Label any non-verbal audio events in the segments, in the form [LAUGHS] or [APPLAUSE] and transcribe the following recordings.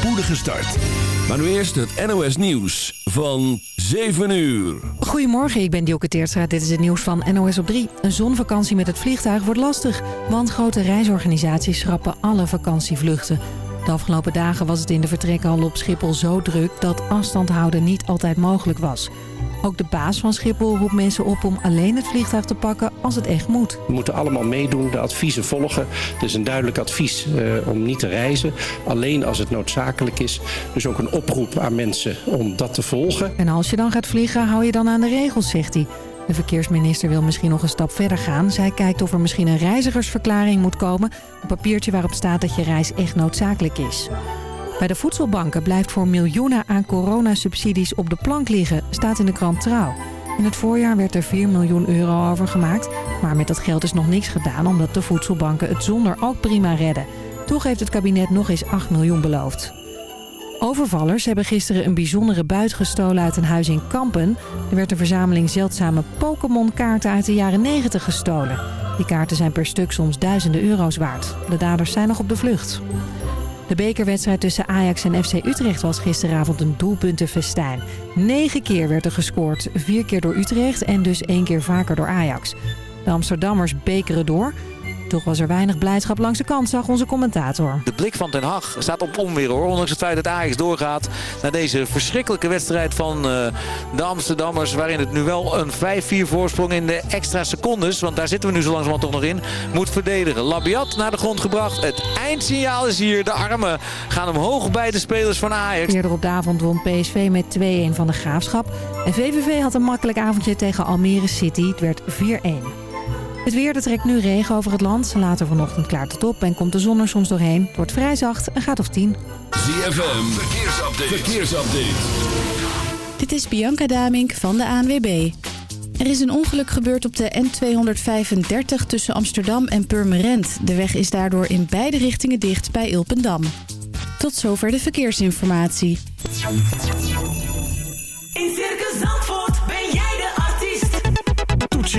spoedige start. Maar nu eerst het NOS Nieuws van 7 uur. Goedemorgen, ik ben Dielke Teertstra. Dit is het nieuws van NOS op 3. Een zonvakantie met het vliegtuig wordt lastig, want grote reisorganisaties schrappen alle vakantievluchten. De afgelopen dagen was het in de vertrekhal op Schiphol zo druk dat afstand houden niet altijd mogelijk was. Ook de baas van Schiphol roept mensen op om alleen het vliegtuig te pakken als het echt moet. We moeten allemaal meedoen, de adviezen volgen. Het is een duidelijk advies eh, om niet te reizen, alleen als het noodzakelijk is. Dus ook een oproep aan mensen om dat te volgen. En als je dan gaat vliegen, hou je dan aan de regels, zegt hij. De verkeersminister wil misschien nog een stap verder gaan. Zij kijkt of er misschien een reizigersverklaring moet komen. Een papiertje waarop staat dat je reis echt noodzakelijk is. Bij de voedselbanken blijft voor miljoenen aan coronasubsidies op de plank liggen, staat in de krant Trouw. In het voorjaar werd er 4 miljoen euro over gemaakt, maar met dat geld is nog niks gedaan omdat de voedselbanken het zonder ook prima redden. Toch heeft het kabinet nog eens 8 miljoen beloofd. Overvallers hebben gisteren een bijzondere buit gestolen uit een huis in Kampen. Er werd een verzameling zeldzame Pokémon-kaarten uit de jaren 90 gestolen. Die kaarten zijn per stuk soms duizenden euro's waard. De daders zijn nog op de vlucht. De bekerwedstrijd tussen Ajax en FC Utrecht was gisteravond een doelpuntenfestijn. Negen keer werd er gescoord, vier keer door Utrecht en dus één keer vaker door Ajax. De Amsterdammers bekeren door... Toch was er weinig blijdschap langs de kant, zag onze commentator. De blik van Den Haag staat op onweer hoor. Ondanks het feit dat Ajax doorgaat naar deze verschrikkelijke wedstrijd van uh, de Amsterdammers. Waarin het nu wel een 5-4 voorsprong in de extra secondes. Want daar zitten we nu zo langzamerhand toch nog in. Moet verdedigen. Labiat naar de grond gebracht. Het eindsignaal is hier. De armen gaan omhoog bij de spelers van Ajax. Eerder op de avond won PSV met 2-1 van de Graafschap. En VVV had een makkelijk avondje tegen Almere City. Het werd 4-1. Het weer er trekt nu regen over het land. Later vanochtend klaart het op en komt de zon er soms doorheen. Het wordt vrij zacht, een graad of 10. ZFM, verkeersupdate. verkeersupdate. Dit is Bianca Damink van de ANWB. Er is een ongeluk gebeurd op de N235 tussen Amsterdam en Purmerend. De weg is daardoor in beide richtingen dicht bij Ilpendam. Tot zover de verkeersinformatie. In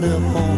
That's not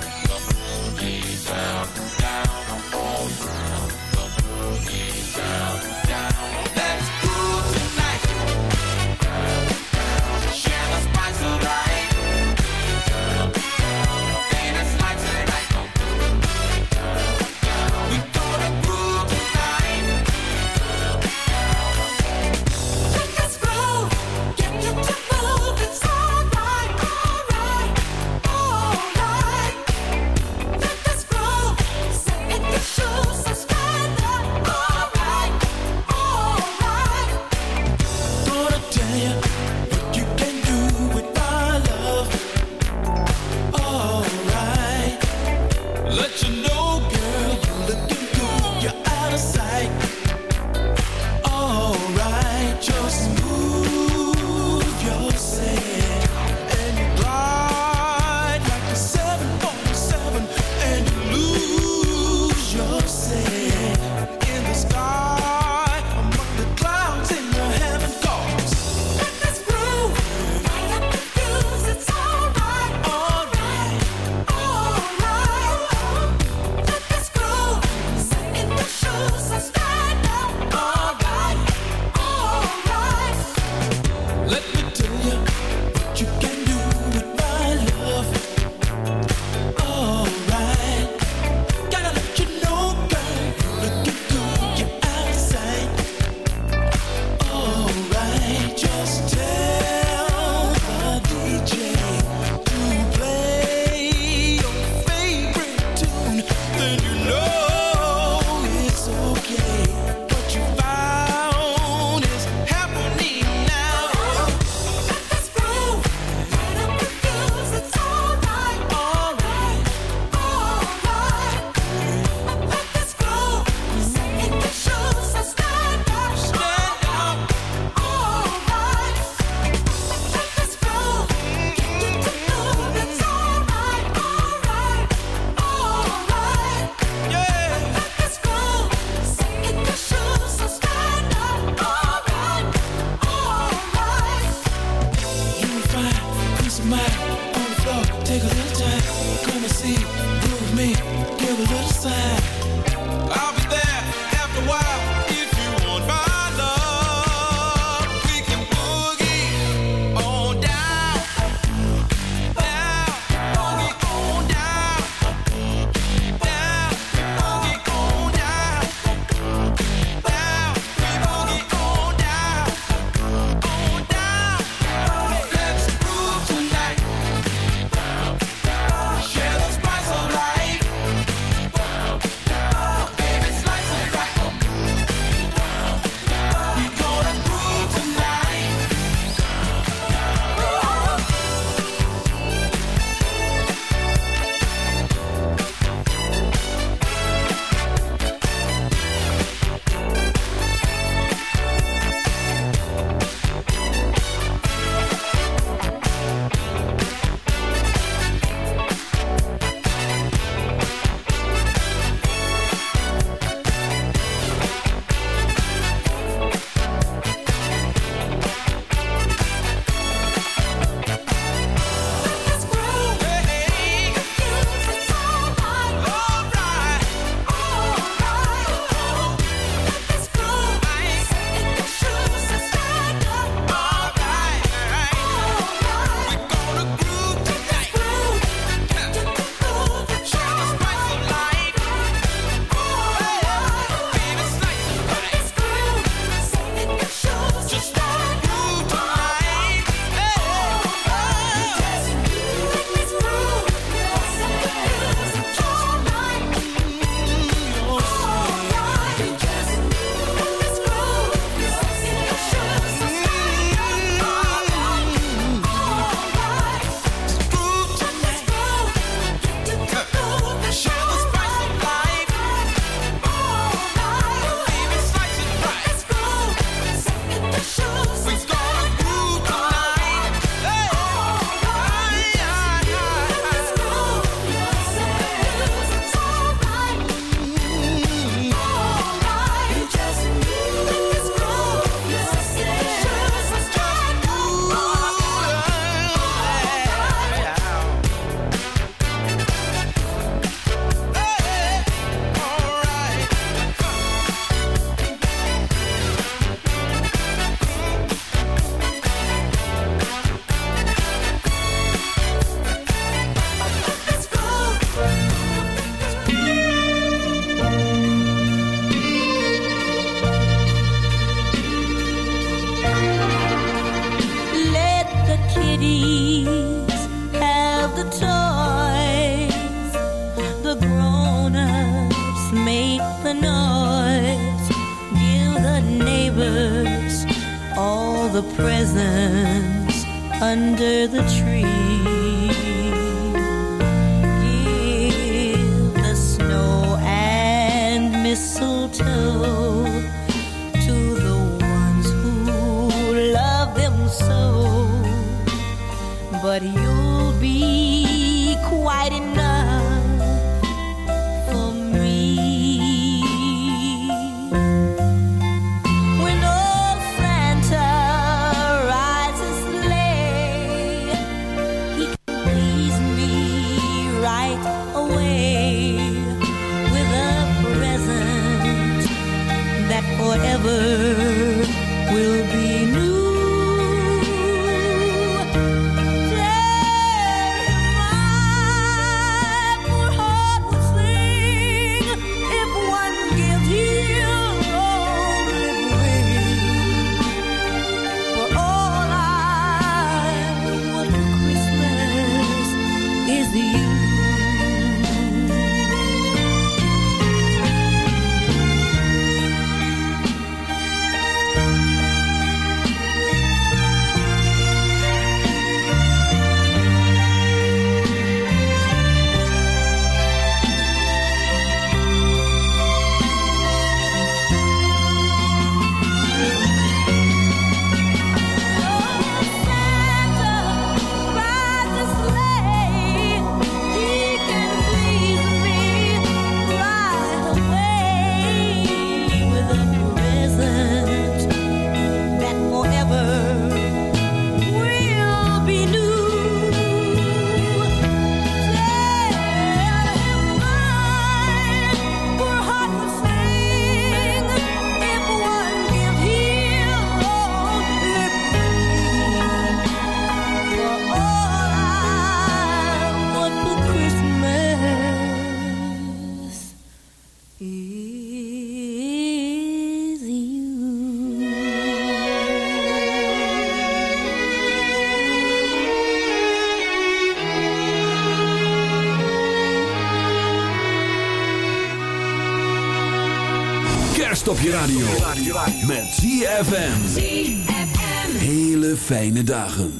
Fijne dagen.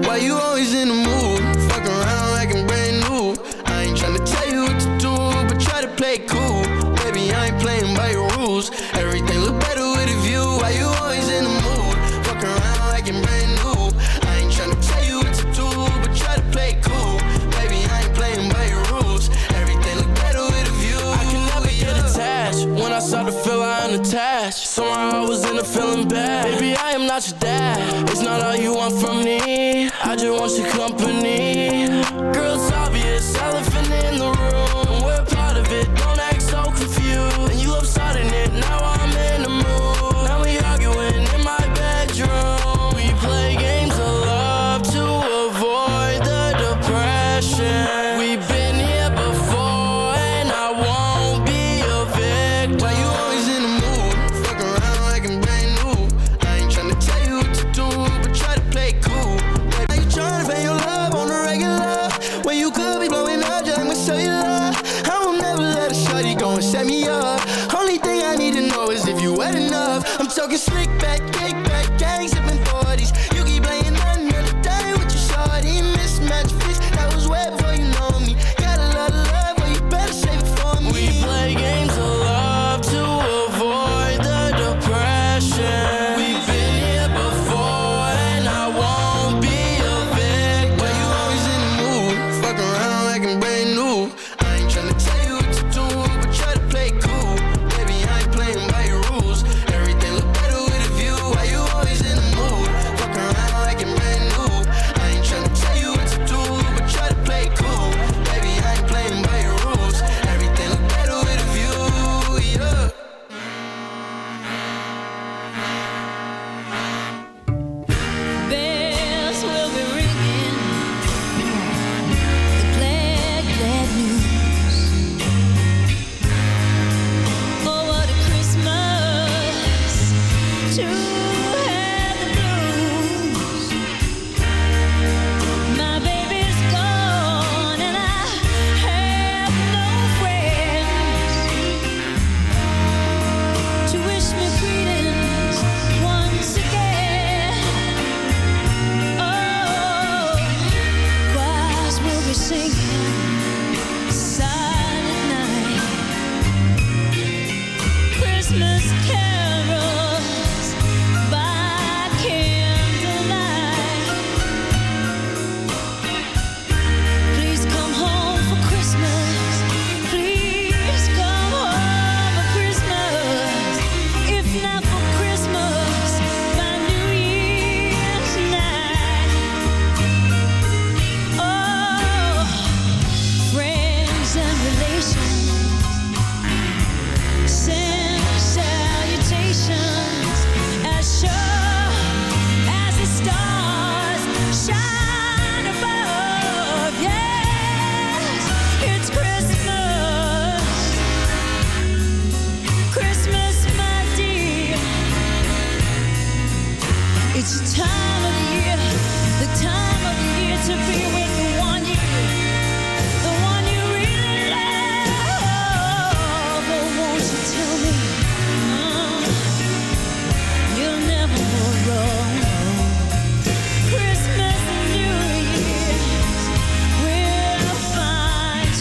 Why you always in the mood? Fuck around like I'm brand new. I ain't trying to tell you what to do, but try to play cool. Baby, I ain't playing by your rules. Everything. I was in a feeling bad. Baby, I am not your dad. It's not all you want from me. I just want your company. Girls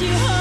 you home.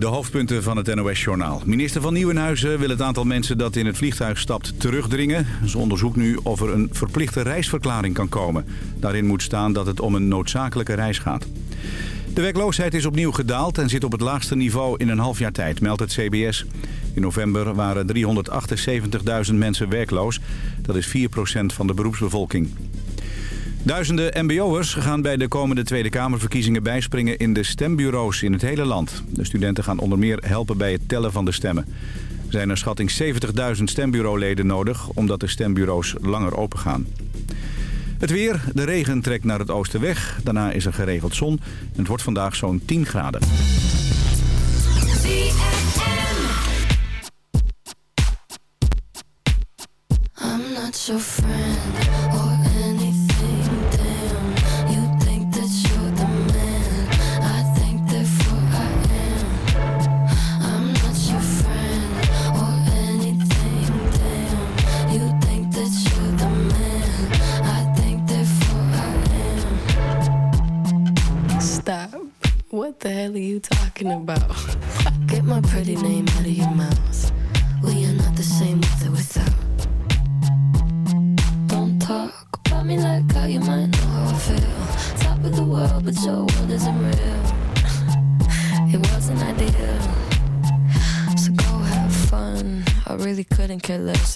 De hoofdpunten van het NOS-journaal. Minister van Nieuwenhuizen wil het aantal mensen dat in het vliegtuig stapt terugdringen. Ze onderzoekt nu of er een verplichte reisverklaring kan komen. Daarin moet staan dat het om een noodzakelijke reis gaat. De werkloosheid is opnieuw gedaald en zit op het laagste niveau in een half jaar tijd, meldt het CBS. In november waren 378.000 mensen werkloos. Dat is 4% van de beroepsbevolking. Duizenden mbo'ers gaan bij de komende Tweede Kamerverkiezingen bijspringen in de stembureaus in het hele land. De studenten gaan onder meer helpen bij het tellen van de stemmen. Er zijn naar schatting 70.000 stembureauleden nodig omdat de stembureaus langer open gaan. Het weer, de regen trekt naar het oosten weg. Daarna is er geregeld zon en het wordt vandaag zo'n 10 graden.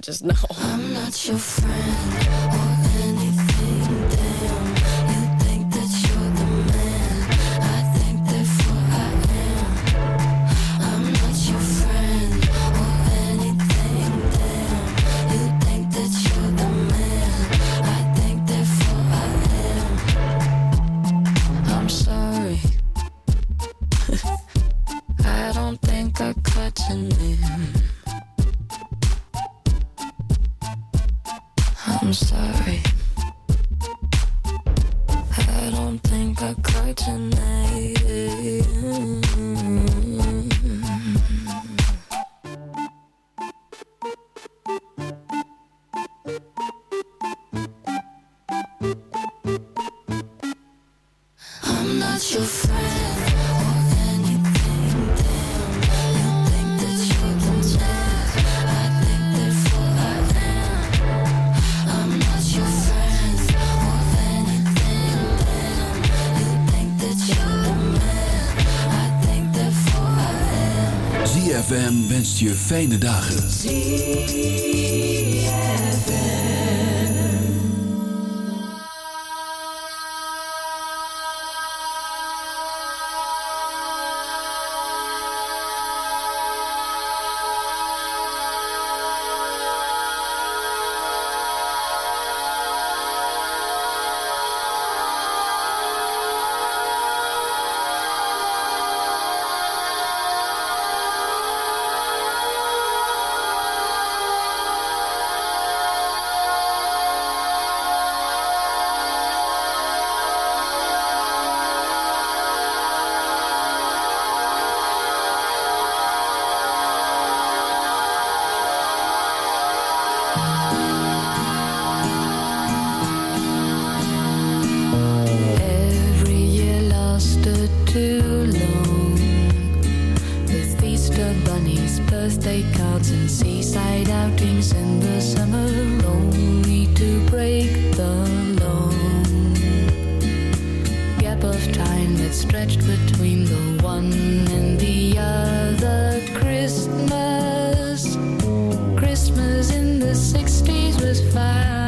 just no. [LAUGHS] I'm sorry. I don't think I caught your fijne dagen. Stretched between the one and the other Christmas. Christmas in the 60s was fine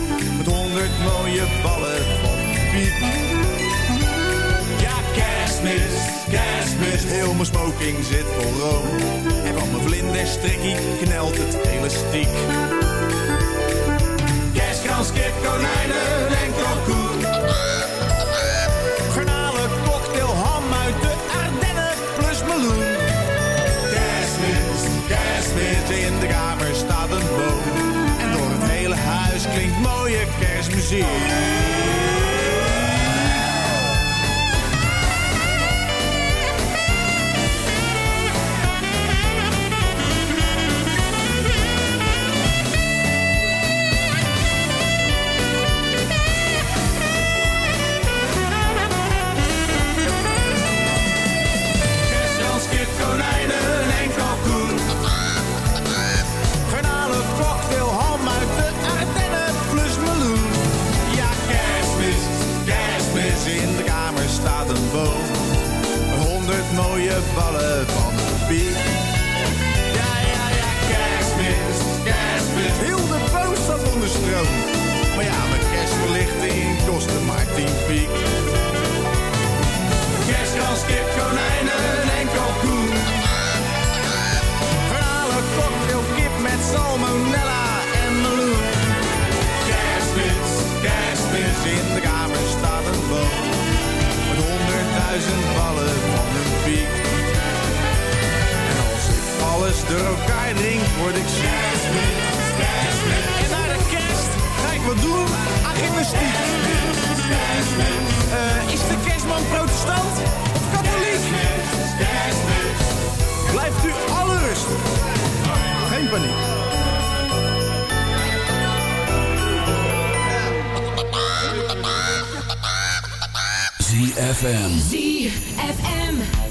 Honderd mooie ballen van piek. Ja, kerstmis, kerstmis, heel mijn smoking zit vol room. En van mijn vlinderstrikkie knelt het elastiek. Kerstkans, kip, konijnen en kalkoen. Kerstmuziek. richting piek. Kerstkans, kip, konijnen, en kalkoen. Garnalen, cocktail, kip met salmonella en meloen. Kerstmis, kerstmis, in de kamer staat een boom. Met honderdduizend ballen van een piek. En als ik alles door elkaar drink, word ik kerstmis ik wat doen aan gymnastiek. Eh, is de kerstman protestant of katholiek? Blijft u alle rustig. Geen paniek. ZFM. ZFM.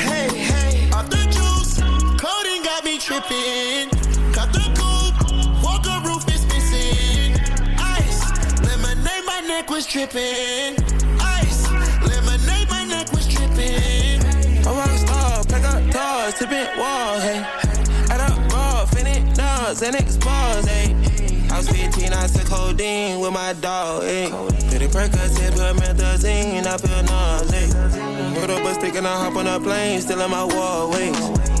Tripping. Cut the coupe, walker roof is missing. Ice, lemonade, my neck was tripping. Ice, lemonade, my neck was tripping. A star, pack up doors, tipping walls, hey. Add up raw, finish nuts, and expose, hey. I was 15, I took codeine with my dog, hey. Pretty Percocet, put methazine, I feel nauseous. Put up a stick and I hop on a plane, still in my wallways.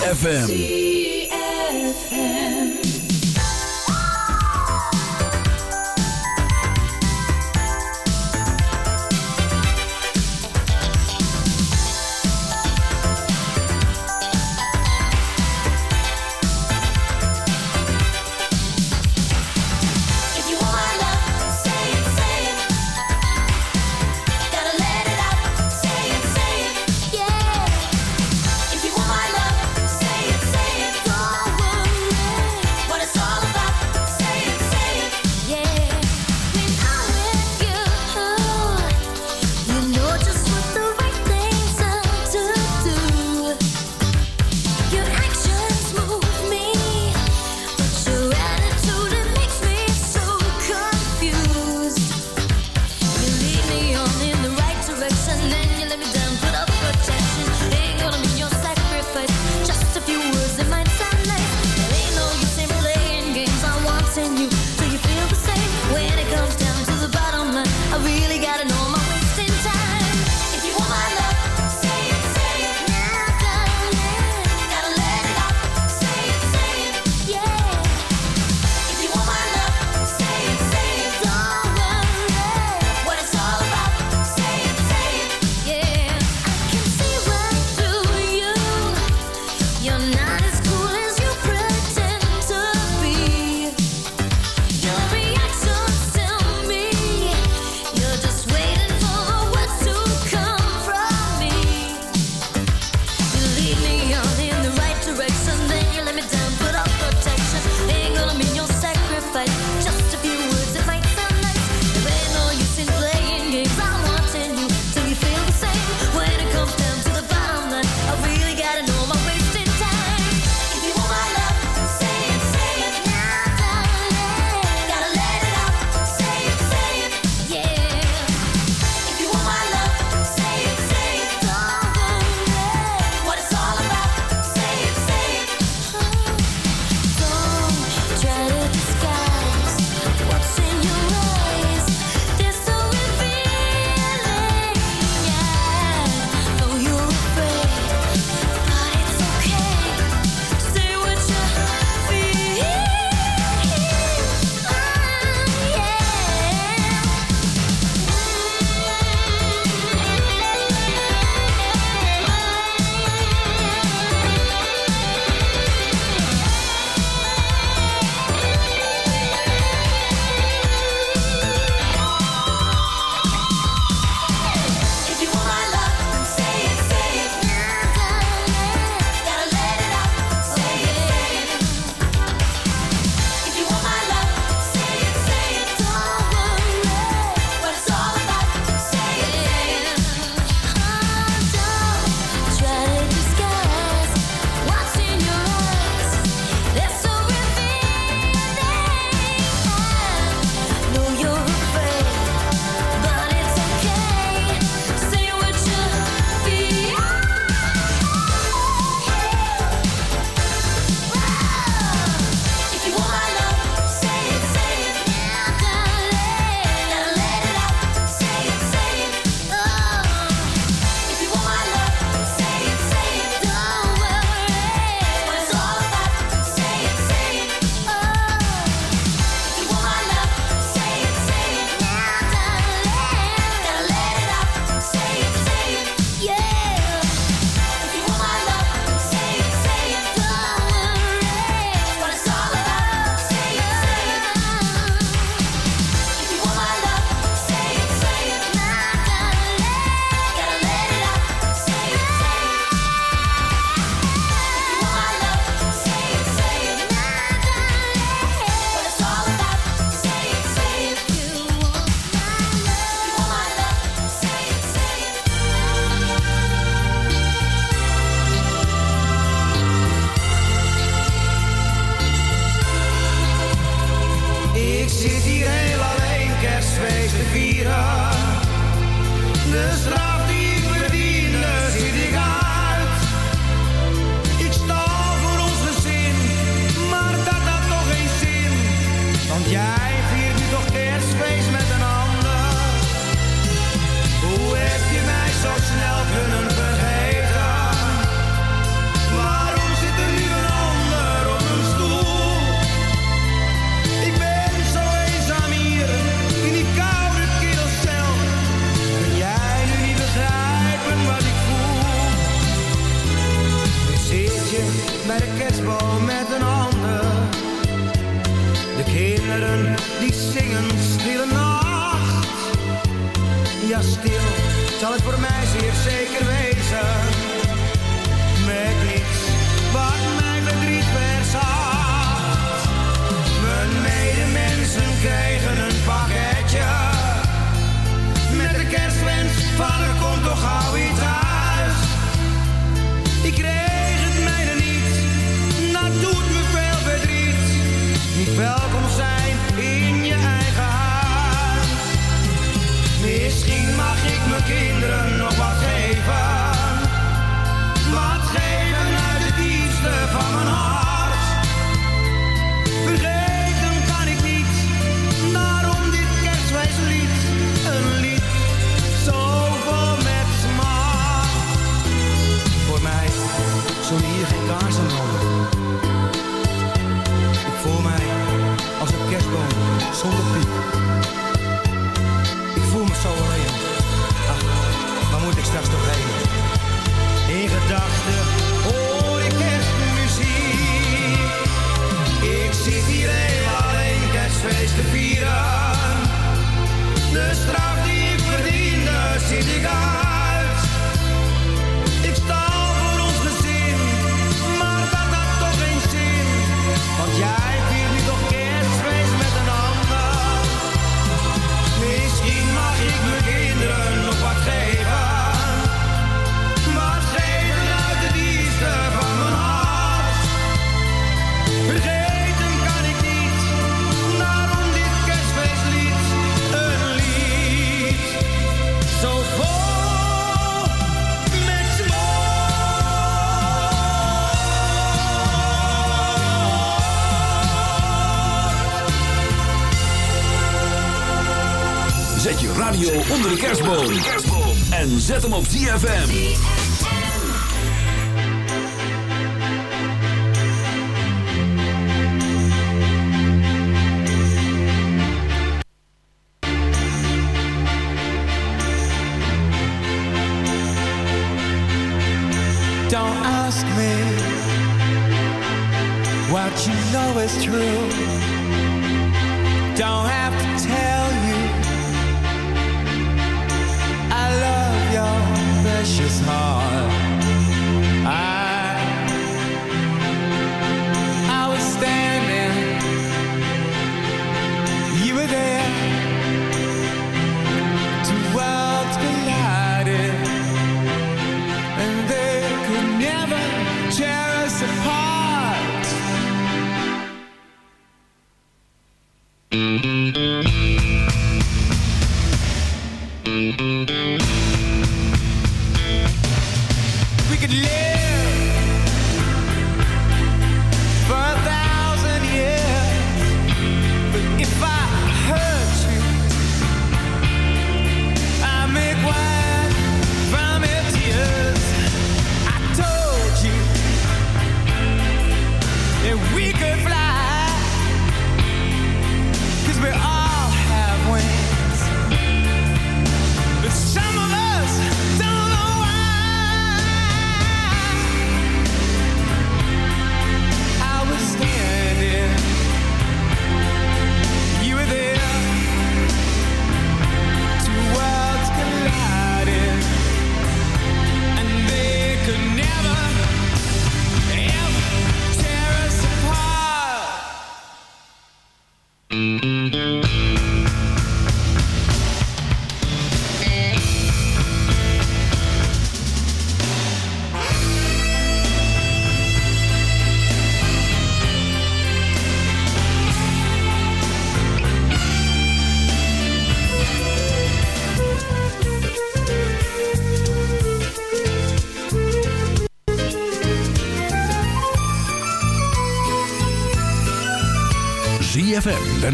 ZFM.